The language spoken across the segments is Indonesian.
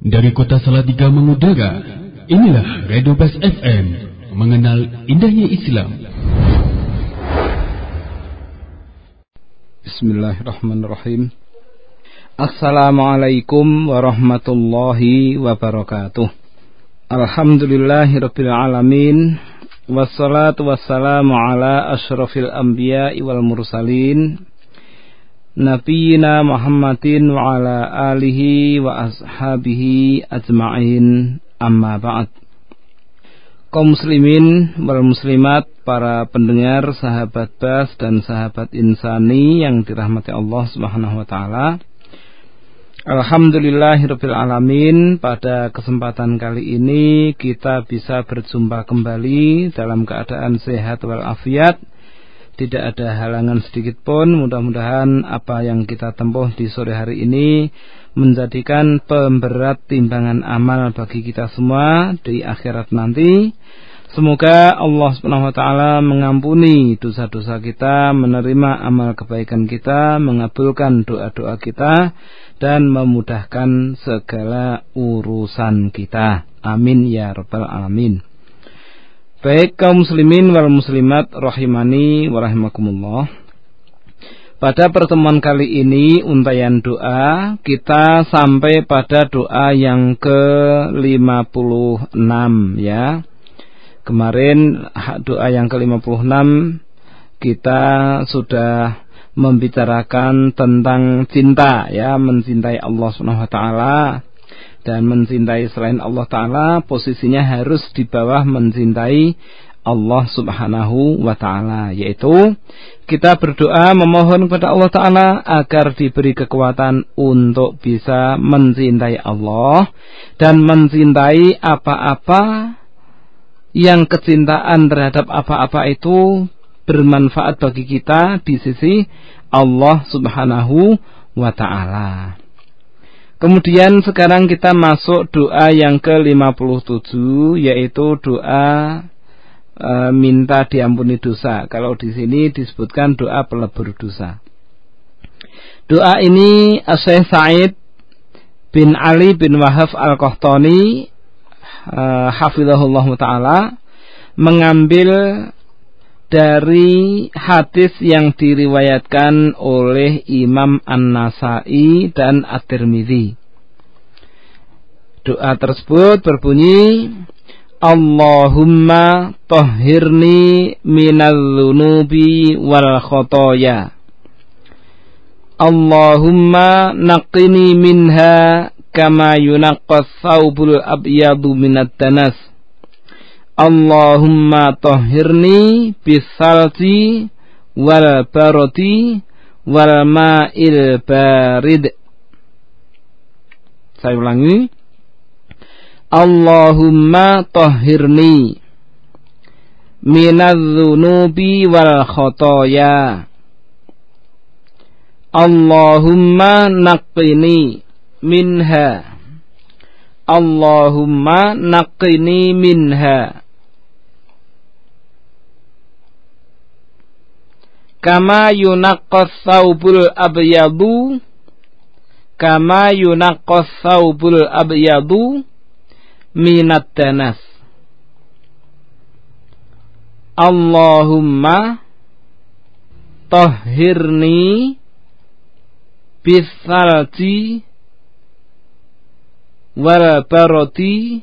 Dari kota Salatiga mengudara, inilah Radio Bas FM, mengenal indahnya Islam. Bismillahirrahmanirrahim. Assalamualaikum warahmatullahi wabarakatuh. Alhamdulillahirabbil alamin. Wassalatu wassalamu ala asyrafil anbiya'i wal mursalin Wa ala alihi wa ashabihi ajma'in amma ba'd kaum muslimin wal muslimat para pendengar sahabat bas dan sahabat insani yang dirahmati Allah Subhanahu wa taala. Alhamdulillahirabbil alamin pada kesempatan kali ini kita bisa berjumpa kembali dalam keadaan sehat walafiat tidak ada halangan sedikit pun. Mudah-mudahan apa yang kita tempuh di sore hari ini menjadikan pemberat timbangan amal bagi kita semua di akhirat nanti. Semoga Allah Subhanahu wa taala mengampuni dosa-dosa kita, menerima amal kebaikan kita, mengabulkan doa-doa kita dan memudahkan segala urusan kita. Amin ya rabbal alamin. Baik kaum muslimin wal muslimat rahimani wa rahimakumullah. Pada pertemuan kali ini untayan doa kita sampai pada doa yang ke-56 ya. Kemarin doa yang ke-56 kita sudah membicarakan tentang cinta ya, mencintai Allah Subhanahu wa taala dan mencintai selain Allah Ta'ala posisinya harus di bawah mencintai Allah Subhanahu wa taala yaitu kita berdoa memohon kepada Allah taala agar diberi kekuatan untuk bisa mencintai Allah dan mencintai apa-apa yang kecintaan terhadap apa-apa itu bermanfaat bagi kita di sisi Allah Subhanahu wa taala. Kemudian sekarang kita masuk doa yang ke-57 yaitu doa e, minta diampuni dosa. Kalau di sini disebutkan doa pelebur dosa. Doa ini Syekh Said bin Ali bin Wahab Al-Qahtani e, hafizahullah taala mengambil dari hadis yang diriwayatkan oleh Imam An-Nasai dan At-Tirmidzi. Doa tersebut berbunyi Allahumma tahhirni minal lunubi wal khotoya Allahumma naqini minha kama yunaqqas thawbul abyadu minat danas Allahumma tahhirni bisalji wal baroti wal ma'il barid. Saya ulangi. Allahumma tahhirni minadzunubi wal khotoya. Allahumma naqqini minha. Allahumma naqqini minha. Kama yunaqqas saubul abyadu kama yunaqqas saubul abyadu minat danas Allahumma tahhirni bisalji wal baroti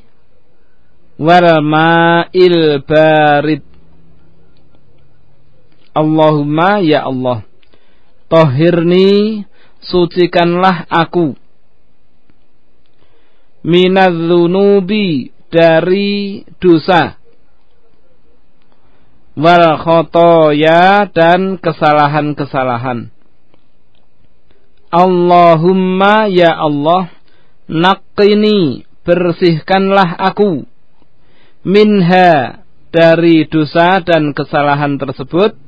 wal ma'il barid Allahumma ya Allah. Tohirni sucikanlah aku. Minadzunubi dari dosa. Wal khotoya dan kesalahan-kesalahan. Allahumma ya Allah. Naqini bersihkanlah aku. Minha dari dosa dan kesalahan tersebut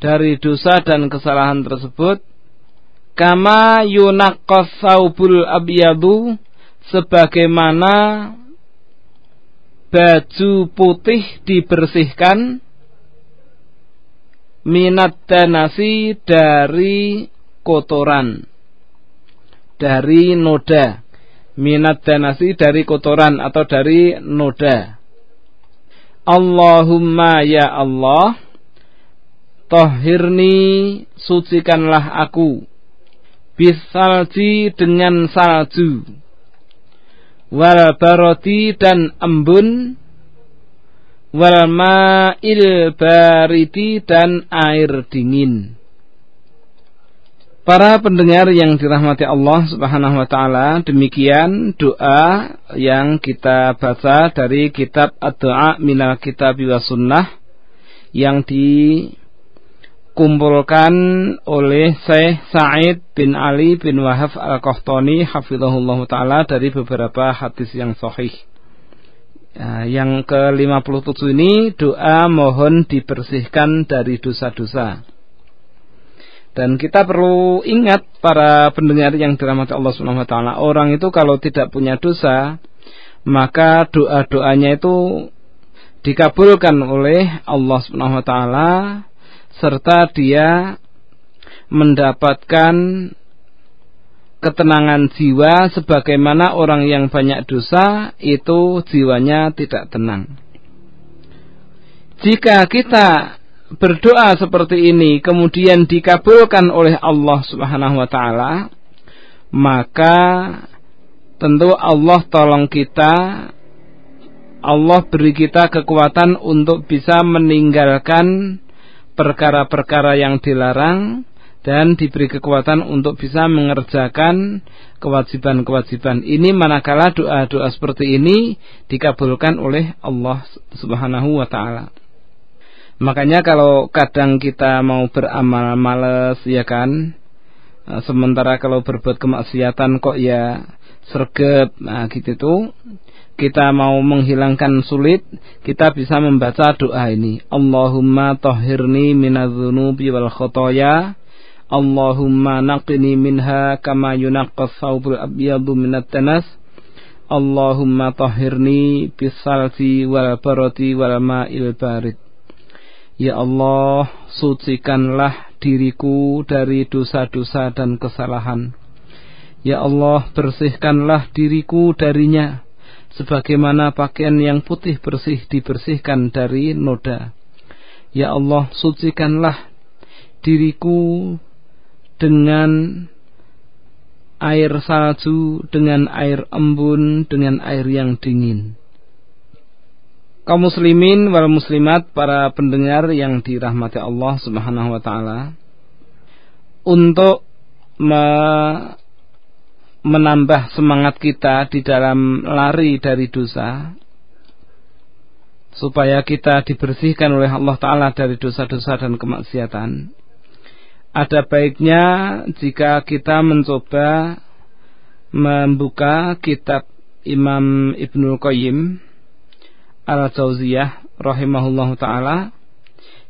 dari dosa dan kesalahan tersebut kama yunaqqas saubul abyadu sebagaimana baju putih dibersihkan minat danasi dari kotoran dari noda. Minat danasi dari kotoran atau dari noda. Allahumma ya Allah, tohirni sucikanlah aku. Bisalji dengan salju. Wal baroti dan embun. Wal ma'il bariti dan air dingin. Para pendengar yang dirahmati Allah Subhanahu wa taala, demikian doa yang kita baca dari kitab Ad-Du'a Minal Kitab wa Sunnah yang dikumpulkan oleh Syekh Sa'id bin Ali bin Wahab Al-Qahtani hafizahullah taala dari beberapa hadis yang sahih. Ya, yang ke-57 ini doa mohon dibersihkan dari dosa-dosa. Dan kita perlu ingat para pendengar yang dirahmati Allah Subhanahu wa taala, orang itu kalau tidak punya dosa, maka doa-doanya itu dikabulkan oleh Allah Subhanahu wa taala serta dia mendapatkan ketenangan jiwa sebagaimana orang yang banyak dosa itu jiwanya tidak tenang. Jika kita berdoa seperti ini kemudian dikabulkan oleh Allah Subhanahu wa taala, maka tentu Allah tolong kita Allah beri kita kekuatan untuk bisa meninggalkan perkara-perkara yang dilarang dan diberi kekuatan untuk bisa mengerjakan kewajiban-kewajiban. Ini manakala doa-doa seperti ini dikabulkan oleh Allah Subhanahu wa taala. Makanya kalau kadang kita mau beramal males ya kan Sementara kalau berbuat kemaksiatan kok ya sergap Nah gitu tuh kita mau menghilangkan sulit Kita bisa membaca doa ini. Allahumma tahhirni minadzunubi wal khotoya Allahumma naqini minha kama yunaqqas thawbul abyadu minat tanas. Allahumma tahhirni bisalsi wal baroti wal ma'il barid. Ya Allah, sucikanlah diriku dari dosa-dosa dan kesalahan. Ya Allah, bersihkanlah diriku darinya, sebagaimana pakaian yang putih bersih dibersihkan dari noda. Ya Allah, sucikanlah diriku dengan air salju, dengan air embun, dengan air yang dingin kaum muslimin wal muslimat para pendengar yang dirahmati Allah Subhanahu wa taala untuk me menambah semangat kita di dalam lari dari dosa supaya kita dibersihkan oleh Allah taala dari dosa-dosa dan kemaksiatan. Ada baiknya jika kita mencoba membuka kitab Imam Ibnul Qayyim Al-Jauziyah rahimahullahu taala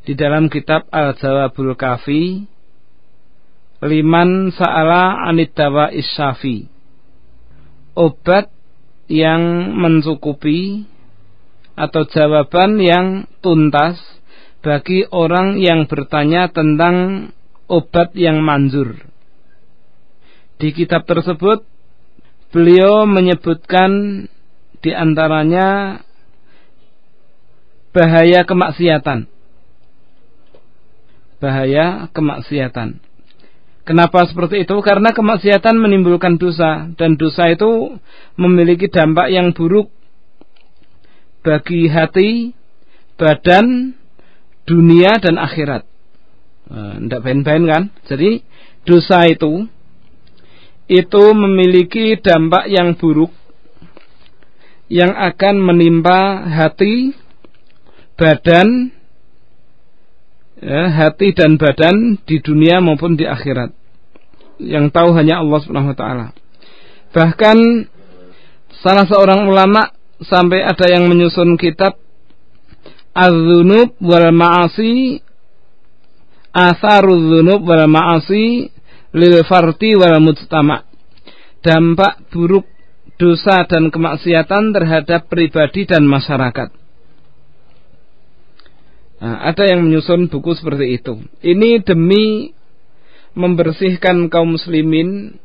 di dalam kitab Al-Jawabul Kafi liman sa'ala anid dawa isyafi obat yang mencukupi atau jawaban yang tuntas bagi orang yang bertanya tentang obat yang manjur. Di kitab tersebut beliau menyebutkan di antaranya bahaya kemaksiatan. Bahaya kemaksiatan. Kenapa seperti itu? Karena kemaksiatan menimbulkan dosa dan dosa itu memiliki dampak yang buruk bagi hati, badan, dunia dan akhirat. Tidak bain-bain kan? Jadi dosa itu itu memiliki dampak yang buruk yang akan menimpa hati, badan ya, hati dan badan di dunia maupun di akhirat yang tahu hanya Allah Subhanahu wa taala. Bahkan salah seorang ulama sampai ada yang menyusun kitab Az-Dzunub wal Ma'asi Asarul Dzunub wal Ma'asi lil farti wal mujtama. Dampak buruk dosa dan kemaksiatan terhadap pribadi dan masyarakat. Nah, ada yang menyusun buku seperti itu. Ini demi membersihkan kaum muslimin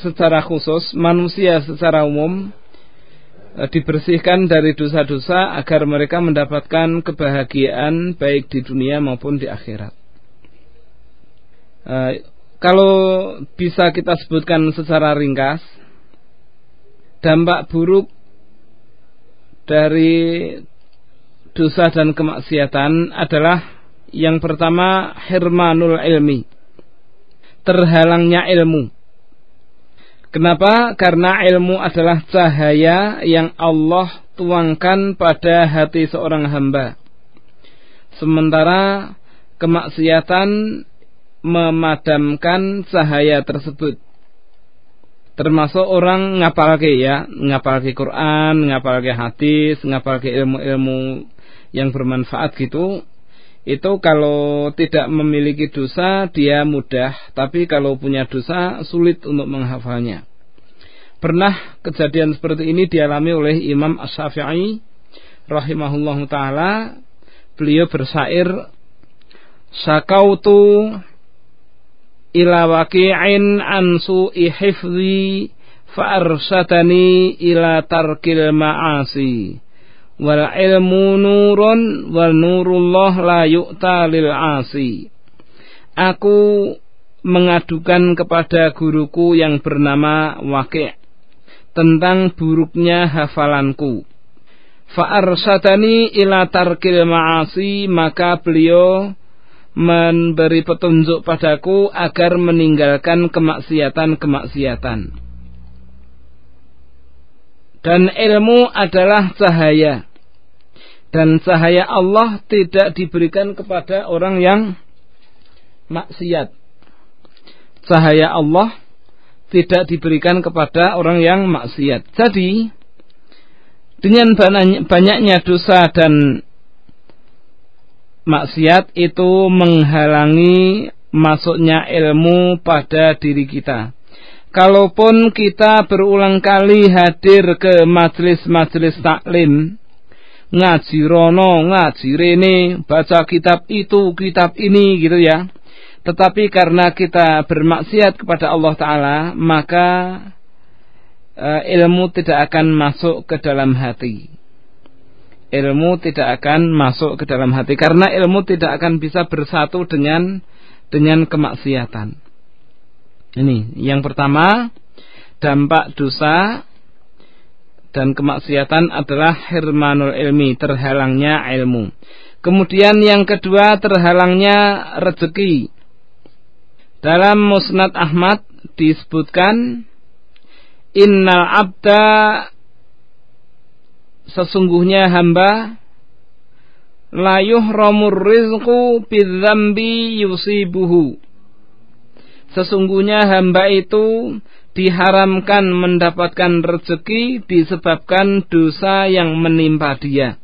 secara khusus, manusia secara umum e, dibersihkan dari dosa-dosa agar mereka mendapatkan kebahagiaan baik di dunia maupun di akhirat. E, kalau bisa kita sebutkan secara ringkas, dampak buruk dari dosa dan kemaksiatan adalah yang pertama hirmanul ilmi terhalangnya ilmu. Kenapa? Karena ilmu adalah cahaya yang Allah tuangkan pada hati seorang hamba. Sementara kemaksiatan memadamkan cahaya tersebut. Termasuk orang ngapalke ya ngapalke Quran ngapalke hadis ngapalke ilmu-ilmu yang bermanfaat gitu itu kalau tidak memiliki dosa dia mudah. Tapi kalau punya dosa sulit untuk menghafalnya. Pernah kejadian seperti ini dialami oleh Imam As-Syafi'i rahimahullah taala. Beliau bersair sakautu ila waqi'in an su'i hifzi fa'arsyatani ila tarkil ma'asi wal ilmu nurun wal nurullah la yu'ta lil asi aku mengadukan kepada guruku yang bernama Waqi' tentang buruknya hafalanku fa'arsyatani ila tarkil ma'asi maka beliau memberi petunjuk padaku agar meninggalkan kemaksiatan-kemaksiatan. Dan ilmu adalah cahaya. Dan cahaya Allah tidak diberikan kepada orang yang maksiat. Cahaya Allah tidak diberikan kepada orang yang maksiat. Jadi, dengan banyaknya dosa dan maksiat itu menghalangi masuknya ilmu pada diri kita. Kalaupun kita berulang kali hadir ke majelis-majelis taklim, ngaji rono, ngaji rene, baca kitab itu, kitab ini gitu ya. Tetapi karena kita bermaksiat kepada Allah Ta'ala, maka e, ilmu tidak akan masuk ke dalam hati ilmu tidak akan masuk ke dalam hati karena ilmu tidak akan bisa bersatu dengan dengan kemaksiatan. Ini yang pertama dampak dosa dan kemaksiatan adalah hirmanul ilmi, terhalangnya ilmu. Kemudian yang kedua terhalangnya rezeki. Dalam Musnad Ahmad disebutkan innal abda sesungguhnya hamba la yuhramur rizqu bidzambi yusibuhu sesungguhnya hamba itu diharamkan mendapatkan rezeki disebabkan dosa yang menimpa dia.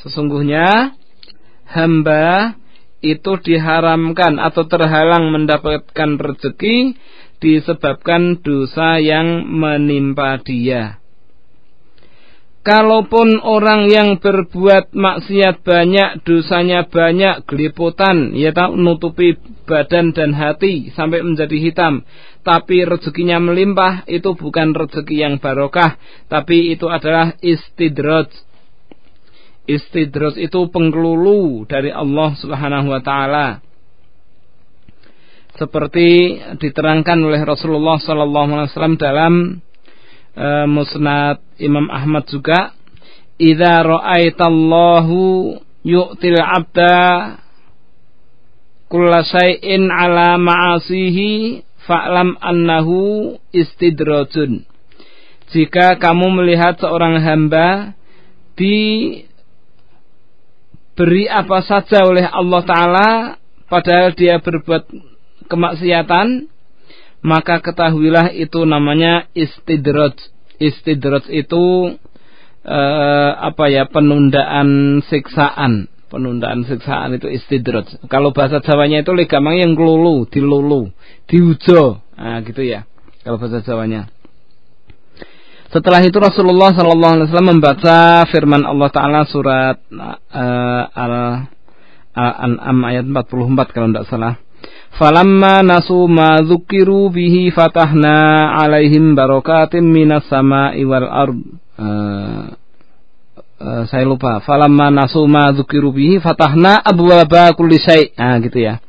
Sesungguhnya hamba itu diharamkan atau terhalang mendapatkan rezeki disebabkan dosa yang menimpa dia Kalaupun orang yang berbuat maksiat banyak, dosanya banyak, geliputan, ya tahu nutupi badan dan hati sampai menjadi hitam, tapi rezekinya melimpah, itu bukan rezeki yang barokah, tapi itu adalah istidraj. Istidraj itu pengelulu dari Allah Subhanahu wa taala. Seperti diterangkan oleh Rasulullah sallallahu alaihi wasallam dalam uh, Musnad Imam Ahmad juga. Idza ra'aitallahu yu'til 'abda kulla shay'in 'ala ma'asihi fa'lam annahu istidrajun jika kamu melihat seorang hamba diberi apa saja oleh Allah Ta'ala padahal dia berbuat kemaksiatan maka ketahuilah itu namanya istidraj. Istidraj itu eh, apa ya penundaan siksaan. Penundaan siksaan itu istidraj. Kalau bahasa Jawanya itu legamang yang kelulu, dilulu, diujo. Nah, gitu ya. Kalau bahasa Jawanya. Setelah itu Rasulullah Sallallahu Alaihi Wasallam membaca firman Allah Taala surat uh, al Al-An'am ayat 44 kalau tidak salah Falamma nasu ma dzukiru bihi fatahna alaihim barakatim minas sama'i wal ard. Uh, uh, saya lupa. Falamma nasu ma dzukiru bihi fatahna abwaba kulli syai'. Ah gitu ya.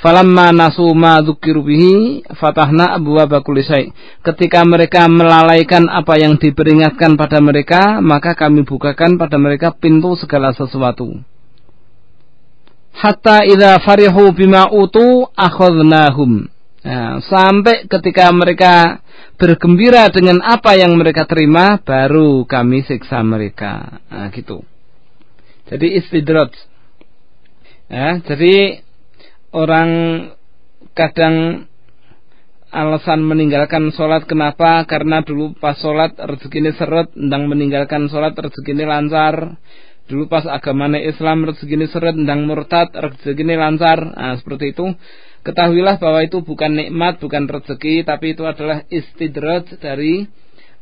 Falamma nasu ma dzukiru bihi fatahna abwaba kulli syai'. Ketika mereka melalaikan apa yang diperingatkan pada mereka, maka kami bukakan pada mereka pintu segala sesuatu hatta idza farihu bima utu akhadnahum. Nah, sampai ketika mereka bergembira dengan apa yang mereka terima, baru kami siksa mereka. Nah, gitu. Jadi istidrat. Ya, jadi orang kadang alasan meninggalkan sholat kenapa? Karena dulu pas sholat rezeki ini seret, tentang meninggalkan sholat rezeki ini lancar Dulu pas agamanya Islam rezeki seret ndang murtad rezeki lancar. Nah, seperti itu. Ketahuilah bahwa itu bukan nikmat, bukan rezeki, tapi itu adalah istidraj dari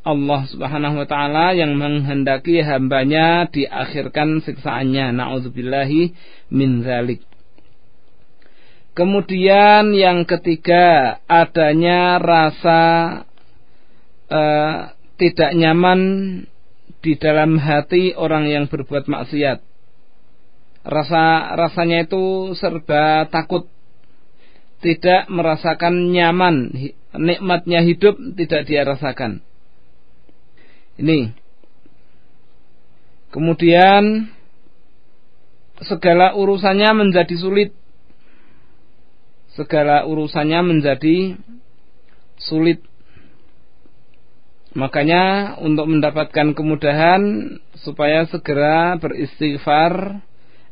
Allah Subhanahu wa taala yang menghendaki hambanya diakhirkan siksaannya. Nauzubillahi min zalik. Kemudian yang ketiga adanya rasa uh, tidak nyaman di dalam hati orang yang berbuat maksiat. Rasa rasanya itu serba takut, tidak merasakan nyaman, nikmatnya hidup tidak dia rasakan. Ini. Kemudian segala urusannya menjadi sulit. Segala urusannya menjadi sulit Makanya untuk mendapatkan kemudahan supaya segera beristighfar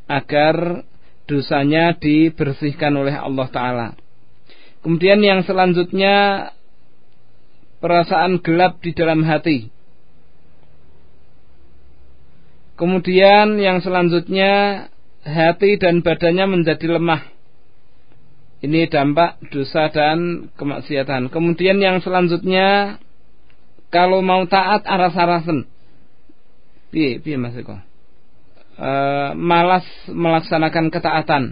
agar dosanya dibersihkan oleh Allah Ta'ala. Kemudian yang selanjutnya perasaan gelap di dalam hati. Kemudian yang selanjutnya hati dan badannya menjadi lemah. Ini dampak dosa dan kemaksiatan. Kemudian yang selanjutnya kalau mau taat aras-arasen. Piye, piye Mas Eko? E, malas melaksanakan ketaatan.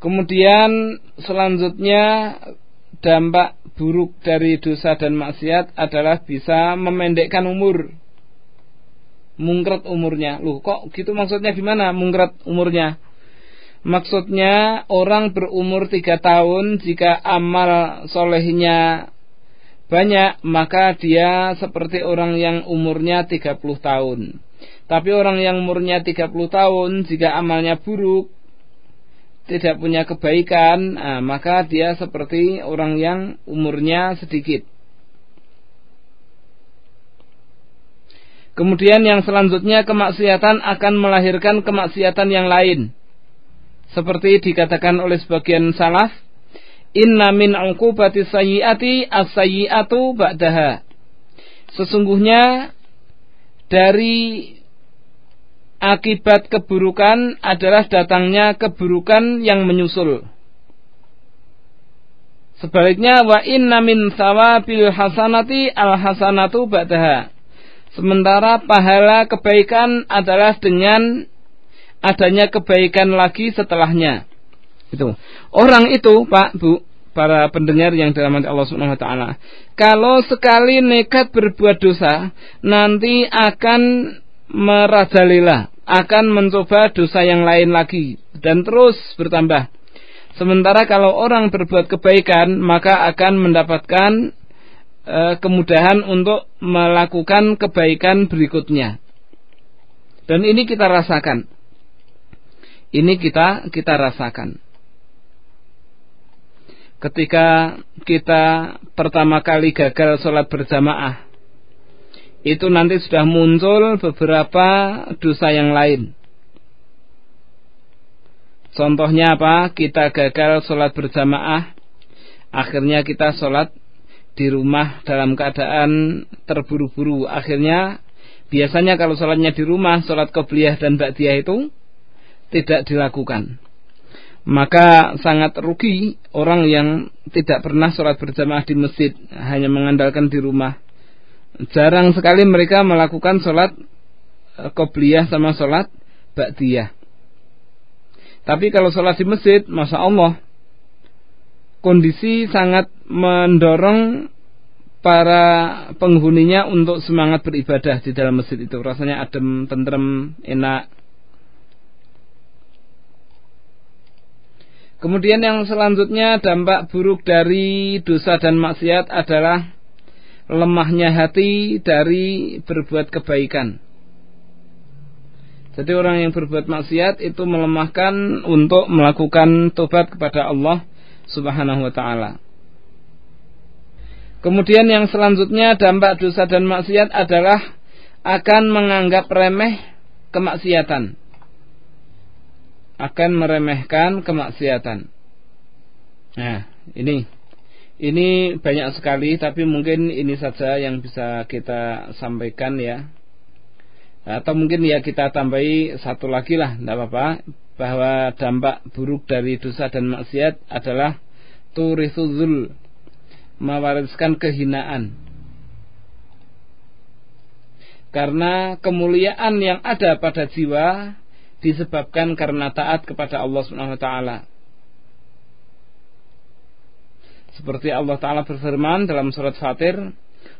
Kemudian selanjutnya dampak buruk dari dosa dan maksiat adalah bisa memendekkan umur. Mungkret umurnya. Loh, kok gitu maksudnya gimana? Mungkret umurnya. Maksudnya orang berumur tiga tahun jika amal solehnya banyak maka dia seperti orang yang umurnya 30 tahun. Tapi orang yang umurnya 30 tahun jika amalnya buruk tidak punya kebaikan, nah, maka dia seperti orang yang umurnya sedikit. Kemudian yang selanjutnya kemaksiatan akan melahirkan kemaksiatan yang lain. Seperti dikatakan oleh sebagian salaf, Inna min uqubati sayyiati as-sayyiatu ba'daha. Sesungguhnya dari akibat keburukan adalah datangnya keburukan yang menyusul. Sebaliknya wa inna min sawabil hasanati al hasanatu ba'daha. Sementara pahala kebaikan adalah dengan adanya kebaikan lagi setelahnya. Itu. Orang itu, Pak, Bu, para pendengar yang dalam Allah Subhanahu wa taala. Kalau sekali nekat berbuat dosa, nanti akan merajalela, akan mencoba dosa yang lain lagi dan terus bertambah. Sementara kalau orang berbuat kebaikan, maka akan mendapatkan e, kemudahan untuk melakukan kebaikan berikutnya. Dan ini kita rasakan. Ini kita kita rasakan ketika kita pertama kali gagal sholat berjamaah itu nanti sudah muncul beberapa dosa yang lain. Contohnya apa? Kita gagal sholat berjamaah akhirnya kita sholat di rumah dalam keadaan terburu-buru. Akhirnya biasanya kalau sholatnya di rumah sholat qobliyah dan ba'diyah itu tidak dilakukan maka sangat rugi orang yang tidak pernah sholat berjamaah di masjid hanya mengandalkan di rumah jarang sekali mereka melakukan sholat e, sama sholat ba'diyah tapi kalau sholat di masjid Masya Allah kondisi sangat mendorong para penghuninya untuk semangat beribadah di dalam masjid itu. Rasanya adem, tentrem, enak. Kemudian yang selanjutnya dampak buruk dari dosa dan maksiat adalah lemahnya hati dari berbuat kebaikan. Jadi orang yang berbuat maksiat itu melemahkan untuk melakukan tobat kepada Allah Subhanahu wa taala. Kemudian yang selanjutnya dampak dosa dan maksiat adalah akan menganggap remeh kemaksiatan. Akan meremehkan kemaksiatan. Nah, ini ini banyak sekali tapi mungkin ini saja yang bisa kita sampaikan ya. Atau mungkin ya kita tambahi satu lagi lah, tidak apa-apa, bahwa dampak buruk dari dosa dan maksiat adalah turithuzul mewariskan kehinaan. Karena kemuliaan yang ada pada jiwa disebabkan karena taat kepada Allah Subhanahu wa taala. Seperti Allah taala berfirman dalam surat Fatir,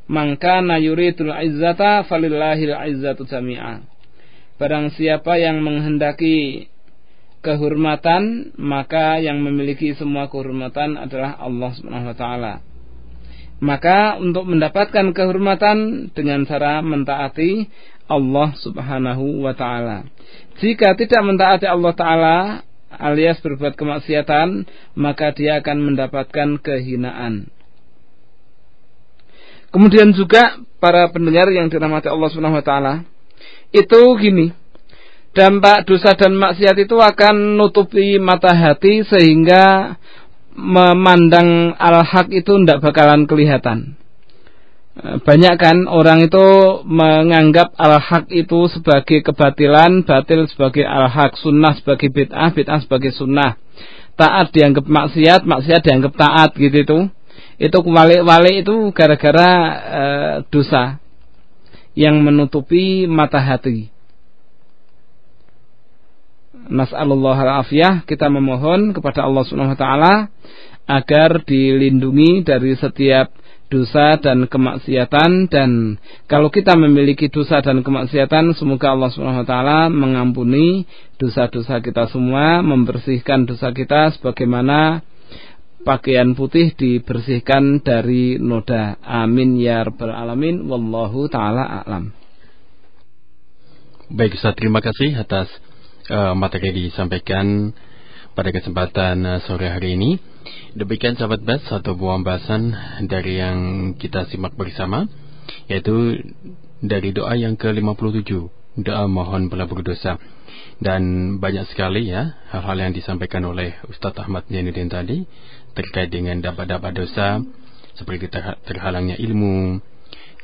"Maka na yuridul izzata falillahil izzatu jami'a." Barang siapa yang menghendaki kehormatan, maka yang memiliki semua kehormatan adalah Allah Subhanahu wa taala. Maka untuk mendapatkan kehormatan dengan cara mentaati Allah Subhanahu wa taala. Jika tidak mentaati Allah taala alias berbuat kemaksiatan, maka dia akan mendapatkan kehinaan. Kemudian juga para pendengar yang dirahmati Allah Subhanahu wa taala, itu gini, dampak dosa dan maksiat itu akan nutupi mata hati sehingga memandang al-haq itu tidak bakalan kelihatan. Eh, banyak kan orang itu menganggap al-haq itu sebagai kebatilan, batil sebagai al-haq, sunnah sebagai bid'ah, bid'ah sebagai sunnah. Taat dianggap maksiat, maksiat dianggap taat gitu itu. Itu kebalik-balik itu gara-gara e, dosa yang menutupi mata hati. Nas'alullah al-afiyah kita memohon kepada Allah Subhanahu wa taala agar dilindungi dari setiap dosa dan kemaksiatan dan kalau kita memiliki dosa dan kemaksiatan semoga Allah Subhanahu wa taala mengampuni dosa-dosa kita semua, membersihkan dosa kita sebagaimana pakaian putih dibersihkan dari noda. Amin ya rabbal alamin. Wallahu taala a'lam. Baik Ustaz, terima kasih atas uh, materi disampaikan pada kesempatan uh, sore hari ini. Demikian sahabat bas satu buah bahasan dari yang kita simak bersama yaitu dari doa yang ke-57 doa mohon pelabur dosa dan banyak sekali ya hal-hal yang disampaikan oleh Ustadz Ahmad Jainuddin tadi terkait dengan dapat-dapat dosa seperti terhalangnya ilmu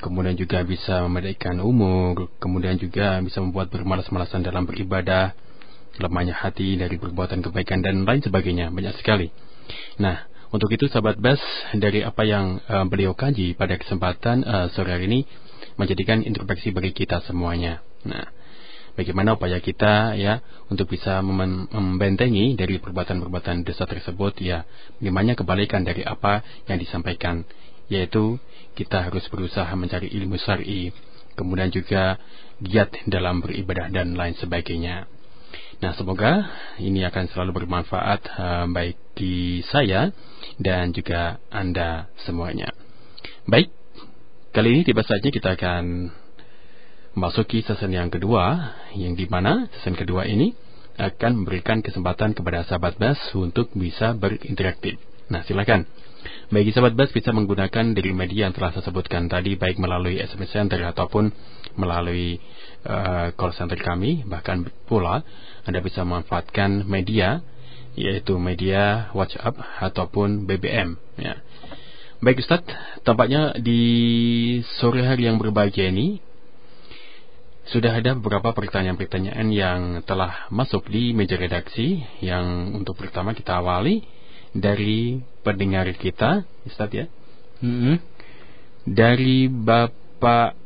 kemudian juga bisa memedaikan umur kemudian juga bisa membuat bermalas-malasan dalam beribadah lemahnya hati dari perbuatan kebaikan dan lain sebagainya banyak sekali. Nah, untuk itu sahabat Bas dari apa yang uh, beliau kaji pada kesempatan uh, sore hari ini menjadikan introspeksi bagi kita semuanya. Nah, bagaimana upaya kita ya untuk bisa membentengi dari perbuatan-perbuatan dosa tersebut ya bagaimana kebalikan dari apa yang disampaikan yaitu kita harus berusaha mencari ilmu syar'i kemudian juga giat dalam beribadah dan lain sebagainya. Nah, semoga ini akan selalu bermanfaat uh, baik di saya dan juga Anda semuanya. Baik, kali ini tiba saja kita akan memasuki season yang kedua, yang di mana season kedua ini akan memberikan kesempatan kepada sahabat Bas untuk bisa berinteraktif. Nah, silakan. Bagi sahabat Bas bisa menggunakan dari media yang telah saya sebutkan tadi, baik melalui SMS Center ataupun melalui uh, call center kami, bahkan pula anda bisa memanfaatkan media yaitu media WhatsApp ataupun BBM ya. Baik Ustaz, tampaknya di sore hari yang berbahagia ini sudah ada beberapa pertanyaan-pertanyaan yang telah masuk di meja redaksi yang untuk pertama kita awali dari pendengar kita, Ustaz ya. Mm -hmm. Dari Bapak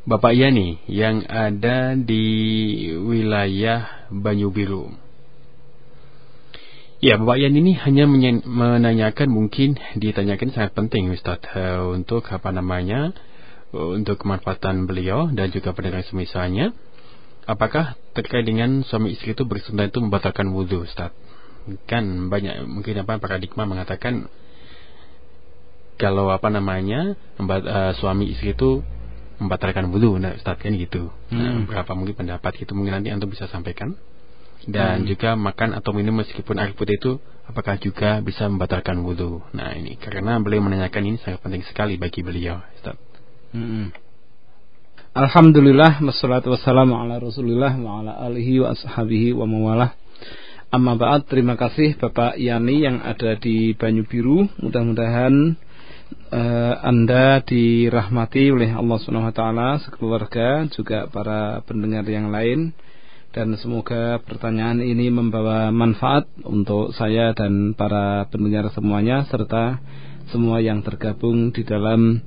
Bapak Yani yang ada di wilayah Banyu Biru. Ya, Bapak Yan ini hanya menanyakan mungkin ditanyakan sangat penting Ustaz uh, untuk apa namanya uh, untuk kemanfaatan beliau dan juga pendengar semisalnya. Apakah terkait dengan suami istri itu bersunnah itu membatalkan wudhu Ustaz? Kan banyak mungkin apa paradigma mengatakan kalau apa namanya uh, suami istri itu membatalkan wudhu, nah Ustaz kan gitu. Nah, hmm. Nah, berapa mungkin pendapat itu mungkin nanti antum bisa sampaikan dan hmm. juga makan atau minum meskipun air putih itu apakah juga bisa membatalkan wudhu. Nah ini karena beliau menanyakan ini sangat penting sekali bagi beliau. Ustaz. Hmm. Alhamdulillah wassalatu wassalamu ala Rasulillah wa ala alihi wa ashabihi wa mawalah. Amma ba'd, terima kasih Bapak Yani yang ada di Banyu Biru. Mudah-mudahan uh, Anda dirahmati oleh Allah Subhanahu wa taala sekeluarga juga para pendengar yang lain dan semoga pertanyaan ini membawa manfaat untuk saya dan para pendengar semuanya serta semua yang tergabung di dalam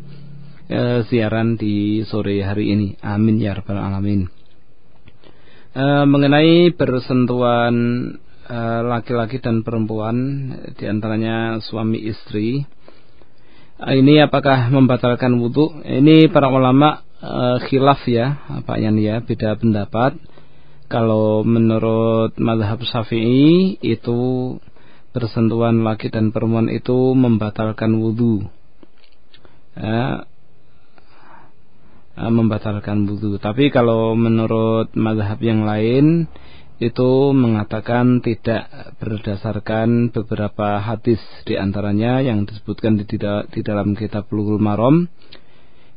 e, siaran di sore hari ini. Amin ya rabbal alamin. E, mengenai bersentuhan laki-laki dan perempuan di antaranya suami istri ini apakah membatalkan wudhu? Ini para ulama e, khilaf ya, apa yang ya beda pendapat. Kalau menurut madhab syafi'i itu bersentuhan laki dan perempuan itu membatalkan wudhu ya, membatalkan wudhu tapi kalau menurut madhab yang lain itu mengatakan tidak berdasarkan beberapa hadis di antaranya yang disebutkan di, di dalam kitab Lughul Maram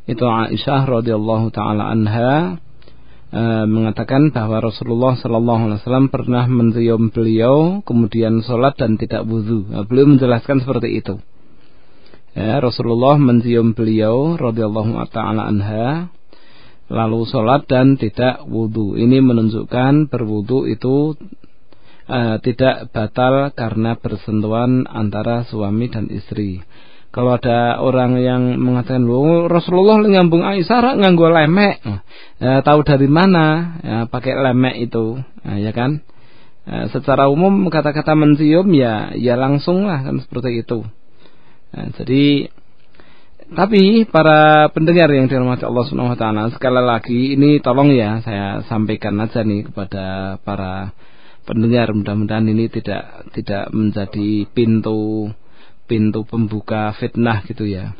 itu Aisyah radhiyallahu taala anha e, mengatakan bahwa Rasulullah Shallallahu Alaihi Wasallam pernah mencium beliau kemudian sholat dan tidak wudhu. Nah, beliau menjelaskan seperti itu. Ya, Rasulullah mencium beliau radhiyallahu taala anha lalu sholat dan tidak wudhu. Ini menunjukkan berwudhu itu e, tidak batal karena bersentuhan antara suami dan istri. Kalau ada orang yang mengatakan, oh, Rasulullah nyambung Aisyah nganggo lemek, ya, tahu dari mana ya, pakai lemek itu, nah, ya kan? Ya, secara umum kata-kata mencium ya, ya langsung lah kan seperti itu. Nah, jadi tapi para pendengar yang dirahmati Allah Subhanahu wa taala, sekali lagi ini tolong ya saya sampaikan aja nih kepada para pendengar mudah-mudahan ini tidak tidak menjadi pintu pintu pembuka fitnah gitu ya.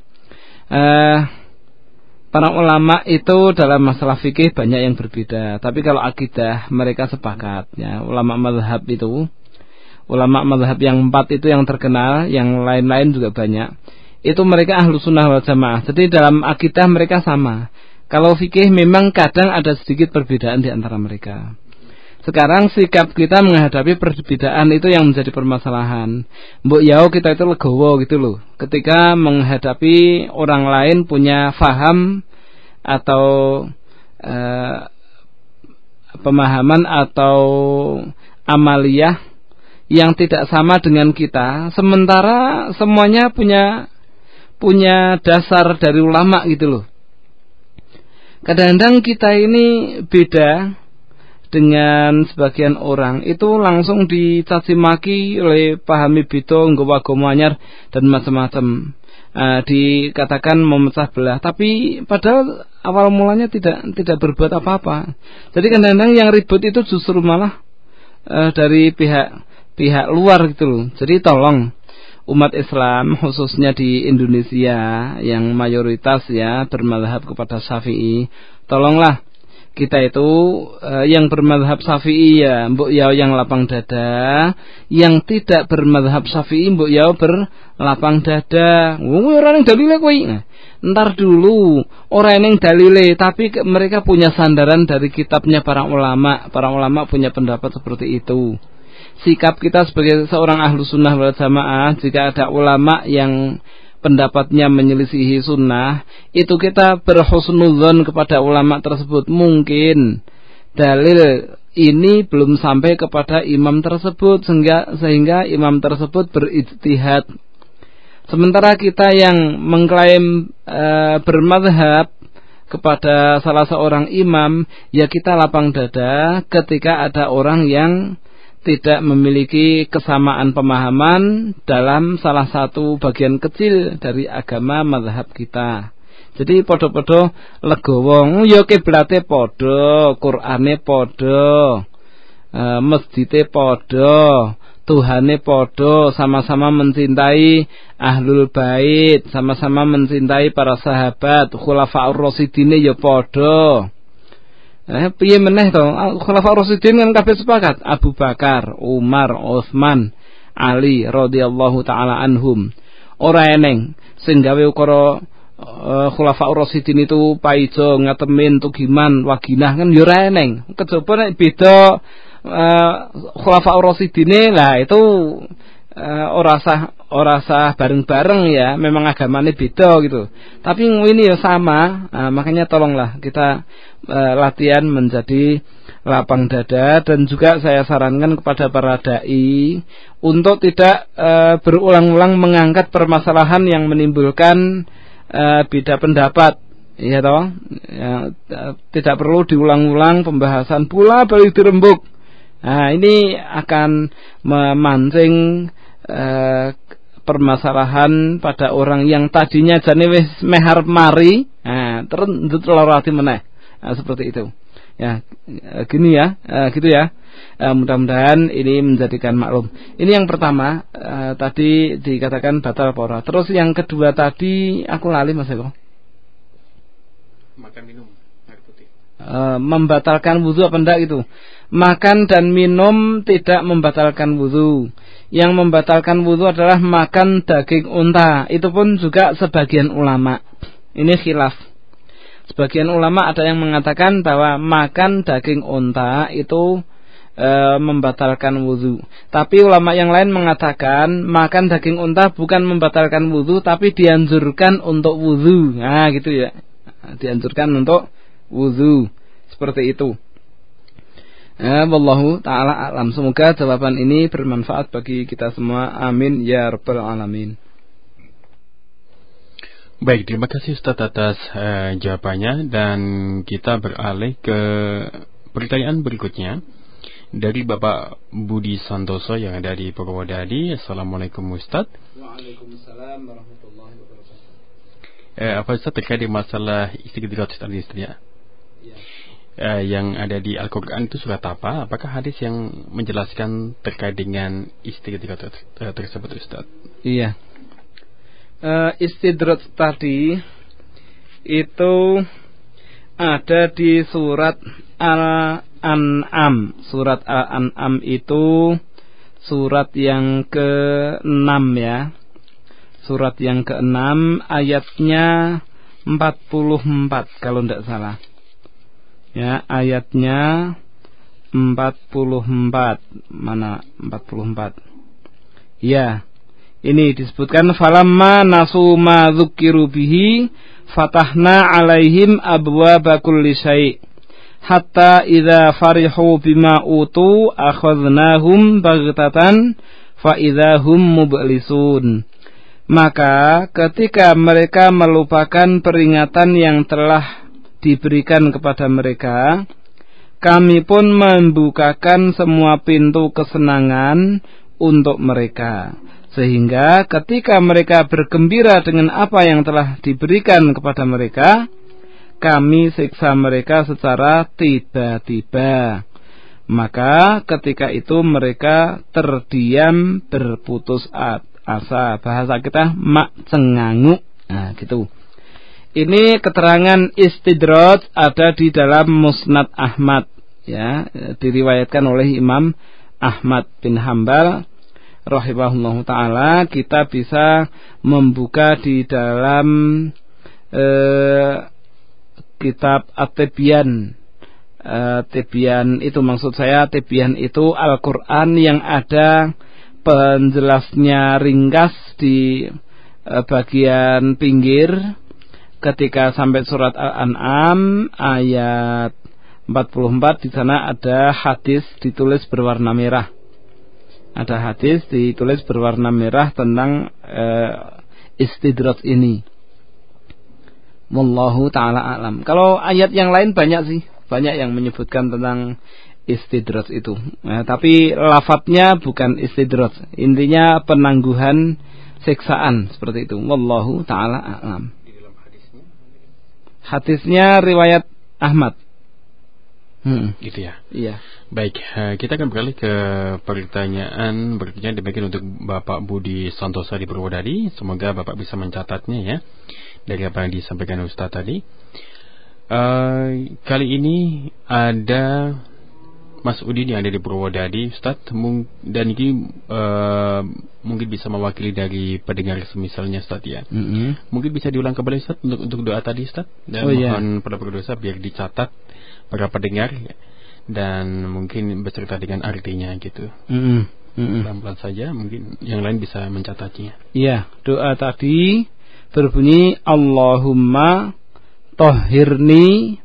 Eh, para ulama itu dalam masalah fikih banyak yang berbeda, tapi kalau akidah mereka sepakat ya. Ulama madhab itu, ulama madhab yang empat itu yang terkenal, yang lain-lain juga banyak. Itu mereka ahlu sunnah wal jamaah. Jadi dalam akidah mereka sama. Kalau fikih memang kadang ada sedikit perbedaan di antara mereka. Sekarang sikap kita menghadapi perbedaan itu yang menjadi permasalahan. Mbok yao kita itu legowo gitu loh. Ketika menghadapi orang lain punya faham atau eh, pemahaman atau amaliyah yang tidak sama dengan kita, sementara semuanya punya punya dasar dari ulama gitu loh. Kadang-kadang kita ini beda dengan sebagian orang. Itu langsung dicaci maki oleh pahami bito nggawa anyar dan macam-macam. Uh, dikatakan memecah belah. Tapi padahal awal mulanya tidak tidak berbuat apa-apa. Jadi kadang-kadang yang ribut itu justru malah uh, dari pihak pihak luar gitu loh. Jadi tolong umat Islam khususnya di Indonesia yang mayoritas ya bermadhab kepada Syafi'i tolonglah kita itu uh, yang bermadhab syafi'i ya mbok yao yang lapang dada. Yang tidak bermadhab syafi'i mbok yao berlapang dada. Wong ora ning dalile nah, ntar dulu orang yang dalile tapi mereka punya sandaran dari kitabnya para ulama para ulama punya pendapat seperti itu sikap kita sebagai seorang ahlu sunnah wal jamaah jika ada ulama yang pendapatnya menyelisihi sunnah, itu kita berhusnudzon kepada ulama tersebut. Mungkin dalil ini belum sampai kepada imam tersebut sehingga sehingga imam tersebut berijtihad. Sementara kita yang mengklaim e, bermadhab kepada salah seorang imam, ya kita lapang dada ketika ada orang yang tidak memiliki kesamaan pemahaman dalam salah satu bagian kecil dari agama madhab kita. Jadi podo-podo legowo, ya kiblate podo, Qur'ane podo, e, masjide podo, Tuhane podo, sama-sama mencintai ahlul bait, sama-sama mencintai para sahabat, khulafaur rasyidine ya podo. Eh piye meneh to? Khulafaur rasyidin kan kabeh sepakat, Abu Bakar, Umar, Utsman, Ali radhiyallahu taala anhum. Ora eneng sing gawe ukara uh, khulafaur rasyidin itu paijo ngatemin tugiman waginah kan yo ora eneng. Kejaba nek beda uh, khulafaur rasyidin lah itu uh, ora sah ora sah bareng-bareng ya. Memang agamanya beda gitu. Tapi ini ya sama. Nah, makanya tolonglah kita uh, latihan menjadi lapang dada. Dan juga saya sarankan kepada para dai untuk tidak uh, berulang-ulang mengangkat permasalahan yang menimbulkan uh, beda pendapat. Ya toh? Ya, tidak perlu diulang-ulang pembahasan pula balik dirembuk. Nah, ini akan memancing eh, permasalahan pada orang yang tadinya jane wis mehar mari, nah, terus ati meneh. Nah, seperti itu. Ya, eh, gini ya, eh, gitu ya. Eh, mudah-mudahan ini menjadikan maklum. Ini yang pertama, eh, tadi dikatakan batal pora. Terus yang kedua tadi aku lali Mas Eko. Makan minum air putih. Eh, membatalkan wudhu apa enggak gitu makan dan minum tidak membatalkan wudhu. Yang membatalkan wudhu adalah makan daging unta. Itu pun juga sebagian ulama. Ini khilaf. Sebagian ulama ada yang mengatakan bahwa makan daging unta itu e, membatalkan wudhu. Tapi ulama yang lain mengatakan makan daging unta bukan membatalkan wudhu, tapi dianjurkan untuk wudhu. Nah gitu ya, dianjurkan untuk wudhu seperti itu. Ya, wallahu taala alam. Semoga jawaban ini bermanfaat bagi kita semua. Amin ya rabbal alamin. Baik, terima kasih Ustaz atas uh, jawabannya dan kita beralih ke pertanyaan berikutnya dari Bapak Budi Santoso yang ada di Purwodadi. Assalamualaikum Ustaz. Waalaikumsalam warahmatullahi wabarakatuh. Eh, apa Ustaz terkait masalah istiqomah tadi ya? Uh, yang ada di Al-Quran itu surat apa? Apakah hadis yang menjelaskan terkait dengan istidrat tersebut Ustaz? Iya. Uh, istidrat tadi itu ada di surat Al-An'am. Surat Al-An'am itu surat yang ke-6 ya. Surat yang ke-6 ayatnya 44 kalau tidak salah ya ayatnya 44 mana 44 ya ini disebutkan falamma nasu ma dzukiru bihi fatahna alaihim abwaaba kulli syai' hatta idza farihu bima utu akhadnahum baghtatan fa idza hum mublisun. Maka ketika mereka melupakan peringatan yang telah diberikan kepada mereka, kami pun membukakan semua pintu kesenangan untuk mereka. Sehingga ketika mereka bergembira dengan apa yang telah diberikan kepada mereka, kami siksa mereka secara tiba-tiba. Maka ketika itu mereka terdiam berputus asa. Bahasa kita mak cengangu. Nah, gitu. Ini keterangan istidrat ada di dalam Musnad Ahmad ya, diriwayatkan oleh Imam Ahmad bin Hambal rahimahullahu taala. Kita bisa membuka di dalam eh, kitab At-Tibyan. Eh, itu maksud saya Tibyan itu Al-Qur'an yang ada penjelasnya ringkas di eh, bagian pinggir ketika sampai surat Al-An'am ayat 44 di sana ada hadis ditulis berwarna merah. Ada hadis ditulis berwarna merah tentang uh, istidrat ini. Wallahu taala alam. Kalau ayat yang lain banyak sih, banyak yang menyebutkan tentang istidrot itu. Nah, tapi lafadznya bukan istidrot. Intinya penangguhan siksaan seperti itu. Wallahu taala a'lam. Hadisnya riwayat Ahmad. Hmm. Gitu ya. Iya. Baik, eh, kita akan beralih ke pertanyaan berikutnya demikian untuk Bapak Budi Santosa di Purwodadi. Semoga Bapak bisa mencatatnya ya dari apa yang disampaikan Ustaz tadi. Uh, kali ini ada Mas Udin yang ada di Purwodadi, Ustaz, dan ini uh, mungkin bisa mewakili dari pendengar semisalnya Ustaz ya. Mm -hmm. Mungkin bisa diulang kembali Ustaz untuk untuk doa tadi Ustaz dan oh, iya. mohon pada berdosa biar dicatat para pendengar dan mungkin bercerita dengan artinya gitu. Mm -hmm. Pelan-pelan saja, mungkin yang lain bisa mencatatnya. Iya, doa tadi berbunyi Allahumma tohirni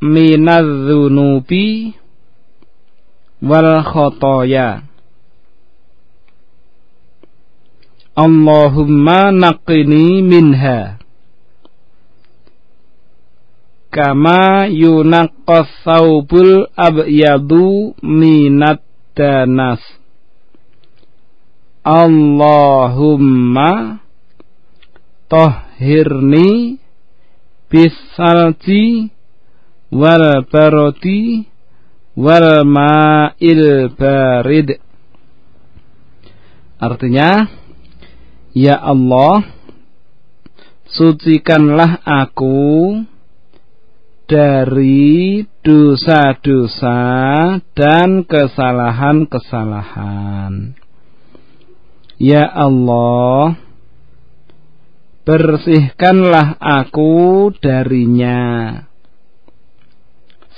minadzunubi wal khotoya Allahumma naqini minha. Kama yunaqqas saubul abyadu minat danas. Allahumma tohirni bisalji wal baroti wal ma'il barid Artinya Ya Allah Sucikanlah aku Dari dosa-dosa Dan kesalahan-kesalahan. Ya Allah Bersihkanlah aku darinya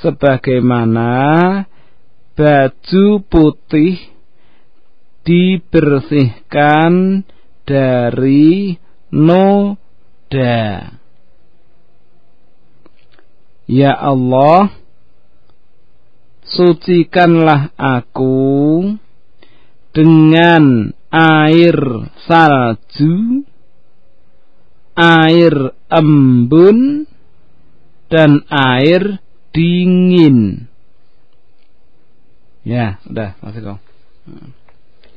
sebagaimana baju putih dibersihkan dari noda. Ya Allah, sucikanlah aku dengan air salju, air embun, dan air dingin. Ya, udah, kau.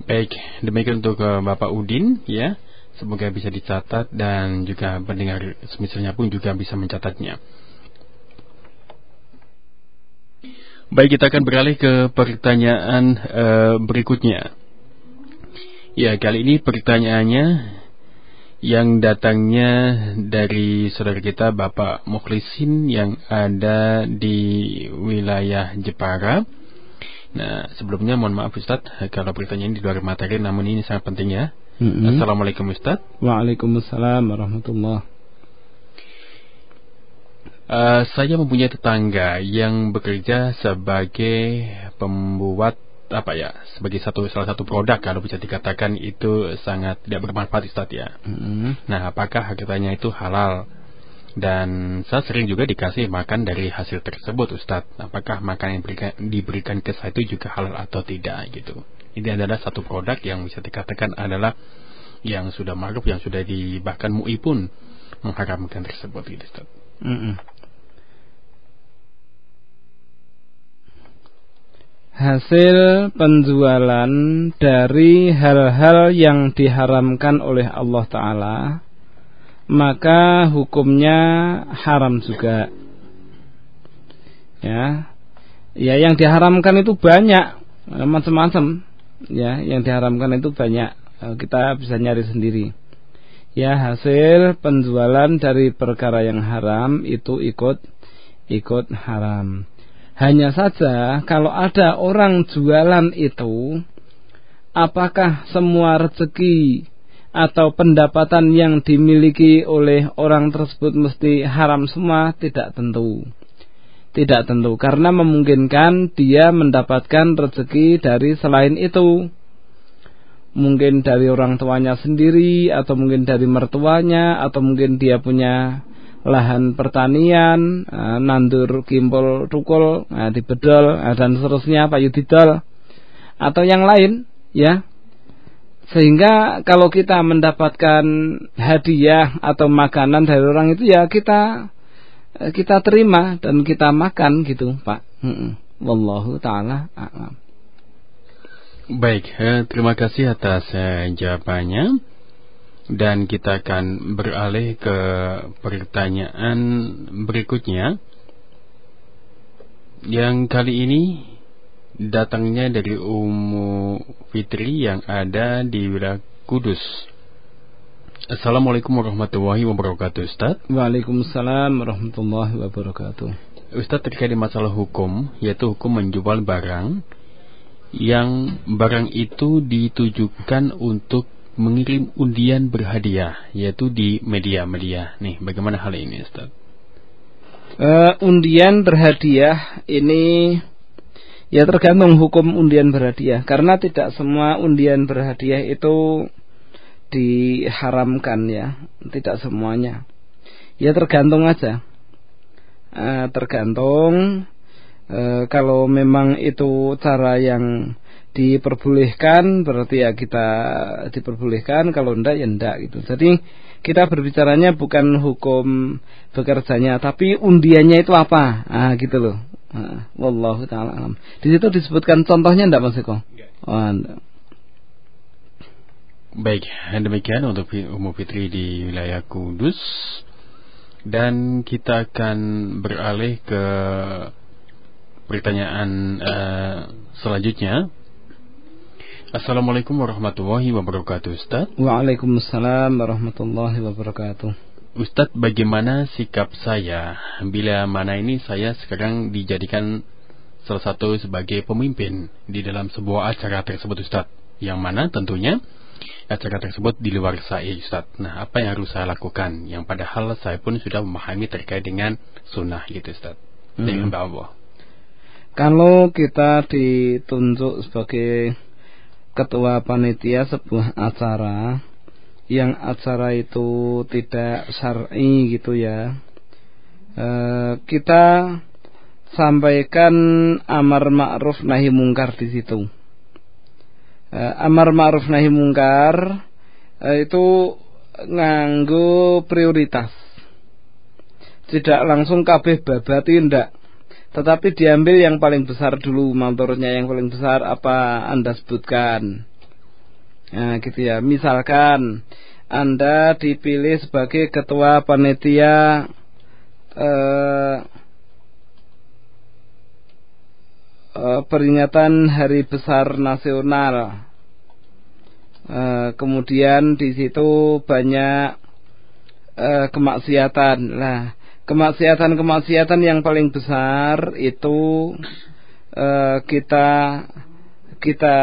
Baik, demikian untuk uh, Bapak Udin ya. Semoga bisa dicatat dan juga pendengar semisalnya pun juga bisa mencatatnya. Baik, kita akan beralih ke pertanyaan uh, berikutnya. Ya, kali ini pertanyaannya yang datangnya dari saudara kita Bapak Mukhlisin yang ada di wilayah Jepara. Nah, sebelumnya mohon maaf Ustaz kalau pertanyaan di luar materi namun ini sangat penting ya. Mm-hmm. Assalamualaikum Ustaz. Waalaikumsalam warahmatullahi uh, Saya mempunyai tetangga yang bekerja sebagai pembuat apa ya sebagai satu salah satu produk kalau bisa dikatakan itu sangat tidak bermanfaat Ustaz ya. Mm-hmm. Nah, apakah hakikatnya itu halal? Dan saya sering juga dikasih makan dari hasil tersebut Ustadz Apakah makan yang diberikan, diberikan ke saya itu juga halal atau tidak gitu Ini adalah satu produk yang bisa dikatakan adalah Yang sudah maruf, yang sudah di bahkan MUI pun mengharamkan tersebut gitu Ustadz mm -hmm. Hasil penjualan dari hal-hal yang diharamkan oleh Allah Ta'ala maka hukumnya haram juga. Ya. Ya yang diharamkan itu banyak macam-macam. Ya yang diharamkan itu banyak. Eh, kita bisa nyari sendiri. Ya hasil penjualan dari perkara yang haram itu ikut ikut haram hanya saja kalau ada orang jualan itu apakah semua rezeki atau pendapatan yang dimiliki oleh orang tersebut mesti haram semua tidak tentu. Tidak tentu karena memungkinkan dia mendapatkan rezeki dari selain itu. Mungkin dari orang tuanya sendiri atau mungkin dari mertuanya atau mungkin dia punya lahan pertanian, eh, nandur kimpul tukul, nah, dibedol eh, dan seterusnya Pak Yudidol atau yang lain ya. Sehingga kalau kita mendapatkan hadiah atau makanan dari orang itu ya kita eh, kita terima dan kita makan gitu Pak. Wallahu taala a'lam. Baik, eh, terima kasih atas eh, jawabannya dan kita akan beralih ke pertanyaan berikutnya. Yang kali ini datangnya dari Umu Fitri yang ada di wilayah Kudus. Assalamualaikum warahmatullahi wabarakatuh Ustaz. Waalaikumsalam warahmatullahi wabarakatuh. Ustaz terkait masalah hukum Yaitu hukum menjual barang Yang barang itu ditujukan untuk mengirim undian berhadiah Yaitu di media-media Nih bagaimana hal ini Ustaz uh, Undian berhadiah ini Ya tergantung hukum undian berhadiah Karena tidak semua undian berhadiah itu diharamkan ya, tidak semuanya. Ya tergantung aja. Uh, tergantung uh, kalau memang itu cara yang diperbolehkan berarti ya kita diperbolehkan kalau ndak ya ndak gitu. Jadi kita berbicaranya bukan hukum bekerjanya tapi undiannya itu apa? Ah gitu loh. Uh, wallahu taala alam. Di situ disebutkan contohnya ndak Mas Eko? Oh, enggak. Baik, demikian untuk Umum Fitri di wilayah Kudus dan kita akan beralih ke pertanyaan uh, selanjutnya. Assalamualaikum warahmatullahi wabarakatuh Ustaz Waalaikumsalam warahmatullahi wabarakatuh Ustadz bagaimana sikap saya Bila mana ini saya sekarang dijadikan Salah satu sebagai pemimpin Di dalam sebuah acara tersebut Ustadz Yang mana tentunya acara tersebut di luar saya Ustaz. Nah, apa yang harus saya lakukan? Yang padahal saya pun sudah memahami terkait dengan sunnah gitu Ustaz. Hmm. Dengan Allah. Kalau kita ditunjuk sebagai ketua panitia sebuah acara yang acara itu tidak syar'i gitu ya. E, kita sampaikan amar ma'ruf nahi mungkar di situ uh, amar ma'ruf nahi mungkar uh, itu nganggo prioritas. Tidak langsung kabeh babati ndak. Tetapi diambil yang paling besar dulu mantornya yang paling besar apa Anda sebutkan. Nah, gitu ya. Misalkan Anda dipilih sebagai ketua panitia eh, uh, peringatan Hari Besar Nasional. Uh, kemudian di situ banyak uh, kemaksiatan. Lah, kemaksiatan-kemaksiatan yang paling besar itu uh, kita kita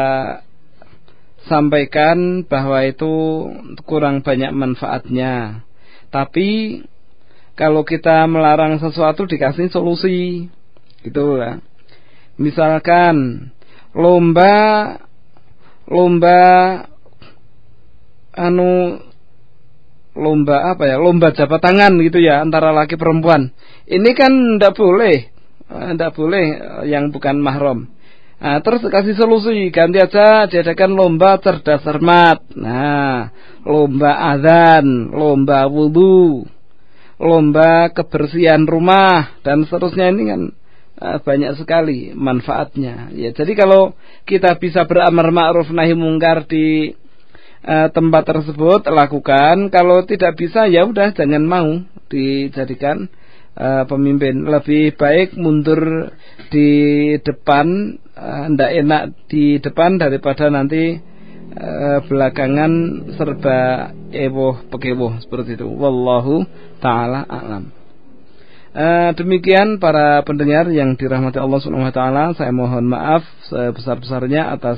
sampaikan bahwa itu kurang banyak manfaatnya. Tapi kalau kita melarang sesuatu dikasih solusi, gitu lah. Misalkan lomba lomba anu lomba apa ya lomba jabat tangan gitu ya antara laki perempuan. Ini kan tidak boleh tidak boleh yang bukan mahram. Nah, terus kasih solusi ganti aja diadakan lomba cerdas cermat nah lomba azan lomba wudhu lomba kebersihan rumah dan seterusnya ini kan Eh, banyak sekali manfaatnya. Ya, jadi kalau kita bisa beramar ma'ruf nahi mungkar di uh, tempat tersebut lakukan. Kalau tidak bisa ya udah jangan mau dijadikan uh, pemimpin. Lebih baik mundur di depan, tidak uh, enak di depan daripada nanti uh, belakangan serba ewoh pekewoh seperti itu. Wallahu taala a'lam. Uh, demikian para pendengar yang dirahmati Allah Subhanahu wa taala, saya mohon maaf sebesar-besarnya atas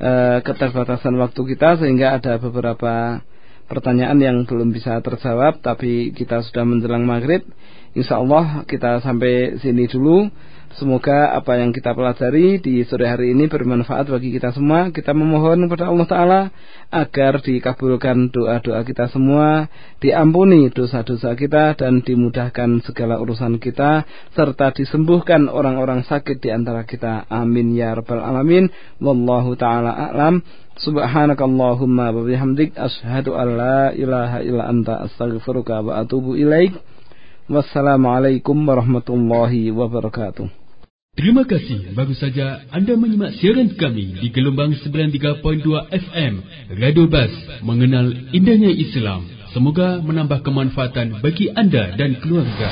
uh, keterbatasan waktu kita sehingga ada beberapa pertanyaan yang belum bisa terjawab tapi kita sudah menjelang maghrib. Insya Allah kita sampai sini dulu. Semoga apa yang kita pelajari di sore hari ini bermanfaat bagi kita semua. Kita memohon kepada Allah Ta'ala agar dikabulkan doa-doa kita semua, diampuni dosa-dosa kita dan dimudahkan segala urusan kita, serta disembuhkan orang-orang sakit di antara kita. Amin ya rabbal alamin. Wallahu ta'ala a'lam. Subhanakallahumma wa bihamdik asyhadu an la ilaha illa anta astaghfiruka wa atubu ilaik. Wassalamualaikum warahmatullahi wabarakatuh. Terima kasih baru saja anda menyimak siaran kami di gelombang 93.2 FM Radio Bas mengenal indahnya Islam. Semoga menambah kemanfaatan bagi anda dan keluarga.